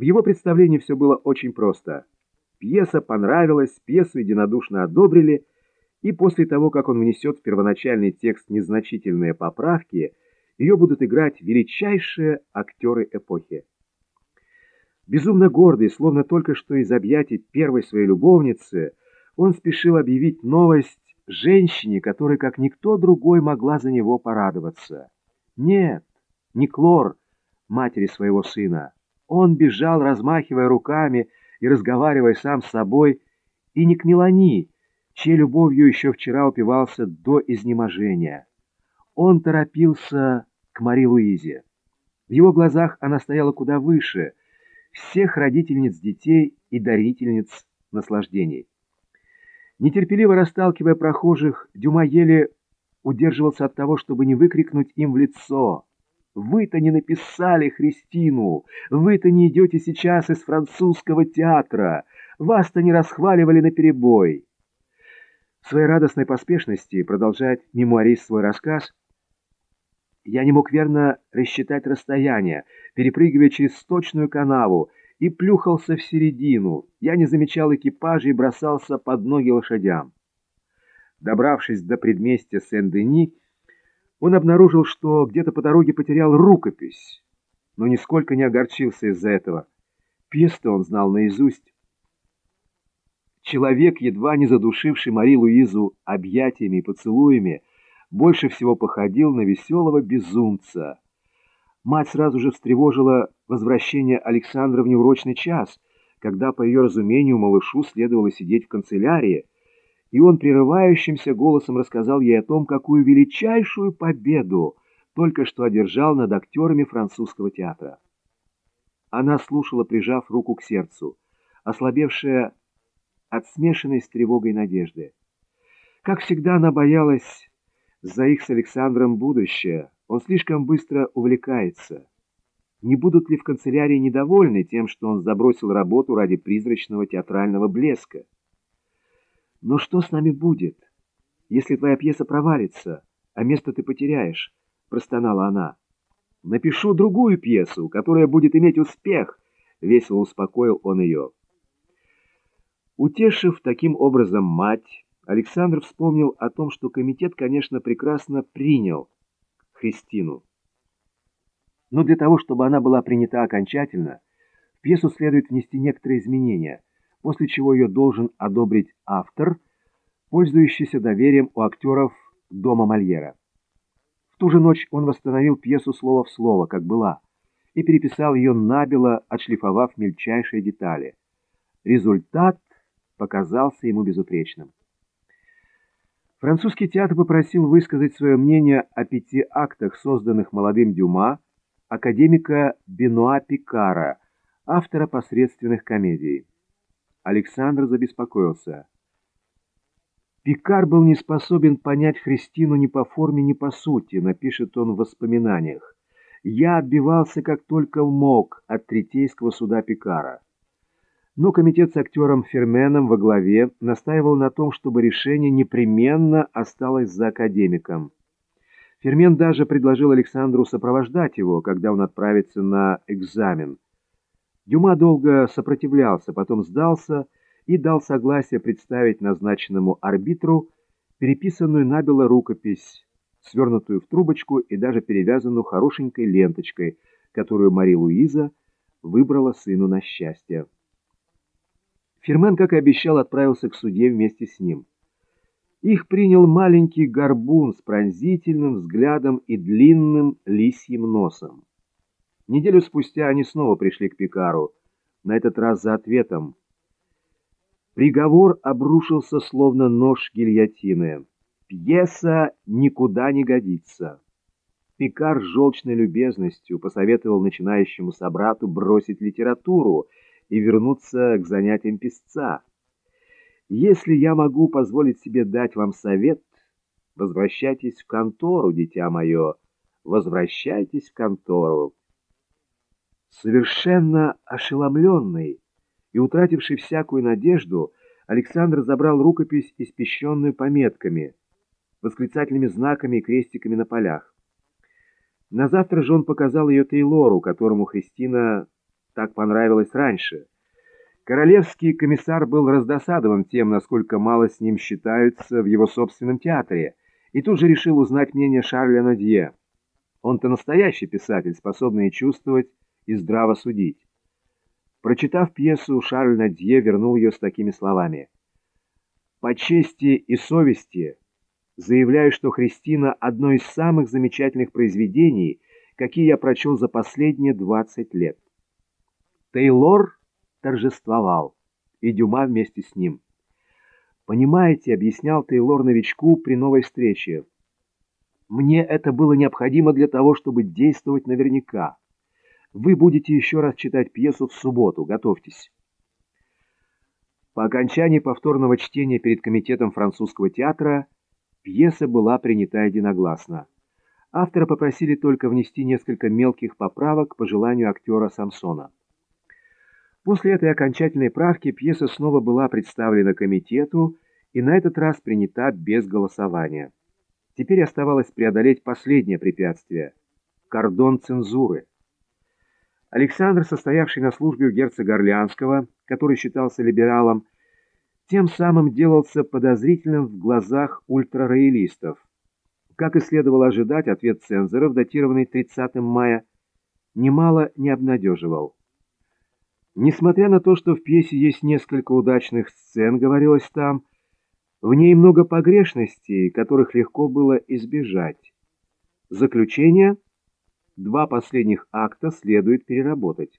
В его представлении все было очень просто. Пьеса понравилась, пьесу единодушно одобрили, и после того, как он внесет в первоначальный текст незначительные поправки, ее будут играть величайшие актеры эпохи. Безумно гордый, словно только что из объятий первой своей любовницы, он спешил объявить новость женщине, которая, как никто другой, могла за него порадоваться. Нет, не Клор, матери своего сына. Он бежал, размахивая руками и разговаривая сам с собой, и не к Мелани, чьей любовью еще вчера упивался до изнеможения. Он торопился к Мари Луизе. В его глазах она стояла куда выше всех родительниц детей и дарительниц наслаждений. Нетерпеливо расталкивая прохожих, Дюма еле удерживался от того, чтобы не выкрикнуть им в лицо. «Вы-то не написали Христину! Вы-то не идете сейчас из французского театра! Вас-то не расхваливали наперебой!» В своей радостной поспешности продолжать мемуарист свой рассказ, я не мог верно рассчитать расстояние, перепрыгивая через сточную канаву, и плюхался в середину. Я не замечал экипажа и бросался под ноги лошадям. Добравшись до предместья Сен-Дени, он обнаружил, что где-то по дороге потерял рукопись, но нисколько не огорчился из-за этого. Пьесу он знал наизусть. Человек, едва не задушивший Мари Луизу объятиями и поцелуями, больше всего походил на веселого безумца. Мать сразу же встревожила возвращение Александра в неурочный час, когда, по ее разумению, малышу следовало сидеть в канцелярии, и он прерывающимся голосом рассказал ей о том, какую величайшую победу только что одержал над актерами французского театра. Она слушала, прижав руку к сердцу, ослабевшая от смешанной с тревогой надежды. Как всегда, она боялась за их с Александром будущее. Он слишком быстро увлекается. Не будут ли в канцелярии недовольны тем, что он забросил работу ради призрачного театрального блеска? Но что с нами будет, если твоя пьеса провалится, а место ты потеряешь? Простонала она. Напишу другую пьесу, которая будет иметь успех, весело успокоил он ее. Утешив таким образом мать, Александр вспомнил о том, что комитет, конечно, прекрасно принял Христину. Но для того, чтобы она была принята окончательно, в пьесу следует внести некоторые изменения, после чего ее должен одобрить автор, пользующийся доверием у актеров дома Мольера. В ту же ночь он восстановил пьесу слово в слово, как была, и переписал ее набело, отшлифовав мельчайшие детали. Результат показался ему безупречным. Французский театр попросил высказать свое мнение о пяти актах, созданных молодым Дюма, академика Бенуа Пикара, автора посредственных комедий. Александр забеспокоился. Пикар был не способен понять Христину ни по форме, ни по сути, напишет он в воспоминаниях. Я отбивался как только мог от третейского суда Пикара. Но комитет с актером Ферменом во главе настаивал на том, чтобы решение непременно осталось за академиком. Фермен даже предложил Александру сопровождать его, когда он отправится на экзамен. Дюма долго сопротивлялся, потом сдался и дал согласие представить назначенному арбитру переписанную набело рукопись, свернутую в трубочку и даже перевязанную хорошенькой ленточкой, которую Мари Луиза выбрала сыну на счастье. Фермен, как и обещал, отправился к судье вместе с ним. Их принял маленький горбун с пронзительным взглядом и длинным лисьим носом. Неделю спустя они снова пришли к Пикару, на этот раз за ответом. Приговор обрушился, словно нож гильотины. Пьеса никуда не годится. Пикар с желчной любезностью посоветовал начинающему собрату бросить литературу и вернуться к занятиям писца. Если я могу позволить себе дать вам совет, возвращайтесь в контору, дитя мое, возвращайтесь в контору. Совершенно ошеломленный и утративший всякую надежду, Александр забрал рукопись, испещенную пометками, восклицательными знаками и крестиками на полях. На завтра же он показал ее Тейлору, которому Христина так понравилось раньше. Королевский комиссар был раздосадован тем, насколько мало с ним считаются в его собственном театре, и тут же решил узнать мнение Шарля Нодье. Он-то настоящий писатель, способный чувствовать и здраво судить. Прочитав пьесу, Шарль Надье вернул ее с такими словами. «По чести и совести заявляю, что Христина — одно из самых замечательных произведений, какие я прочел за последние 20 лет». Тейлор торжествовал, и Дюма вместе с ним. «Понимаете», — объяснял Тейлор новичку при новой встрече, «мне это было необходимо для того, чтобы действовать наверняка». Вы будете еще раз читать пьесу в субботу. Готовьтесь. По окончании повторного чтения перед комитетом французского театра пьеса была принята единогласно. Автора попросили только внести несколько мелких поправок по желанию актера Самсона. После этой окончательной правки пьеса снова была представлена комитету и на этот раз принята без голосования. Теперь оставалось преодолеть последнее препятствие – кордон цензуры. Александр, состоявший на службе у герцога Орлеанского, который считался либералом, тем самым делался подозрительным в глазах ультрароялистов. Как и следовало ожидать, ответ цензоров, датированный 30 мая, немало не обнадеживал. Несмотря на то, что в пьесе есть несколько удачных сцен, говорилось там, в ней много погрешностей, которых легко было избежать. Заключение – Два последних акта следует переработать.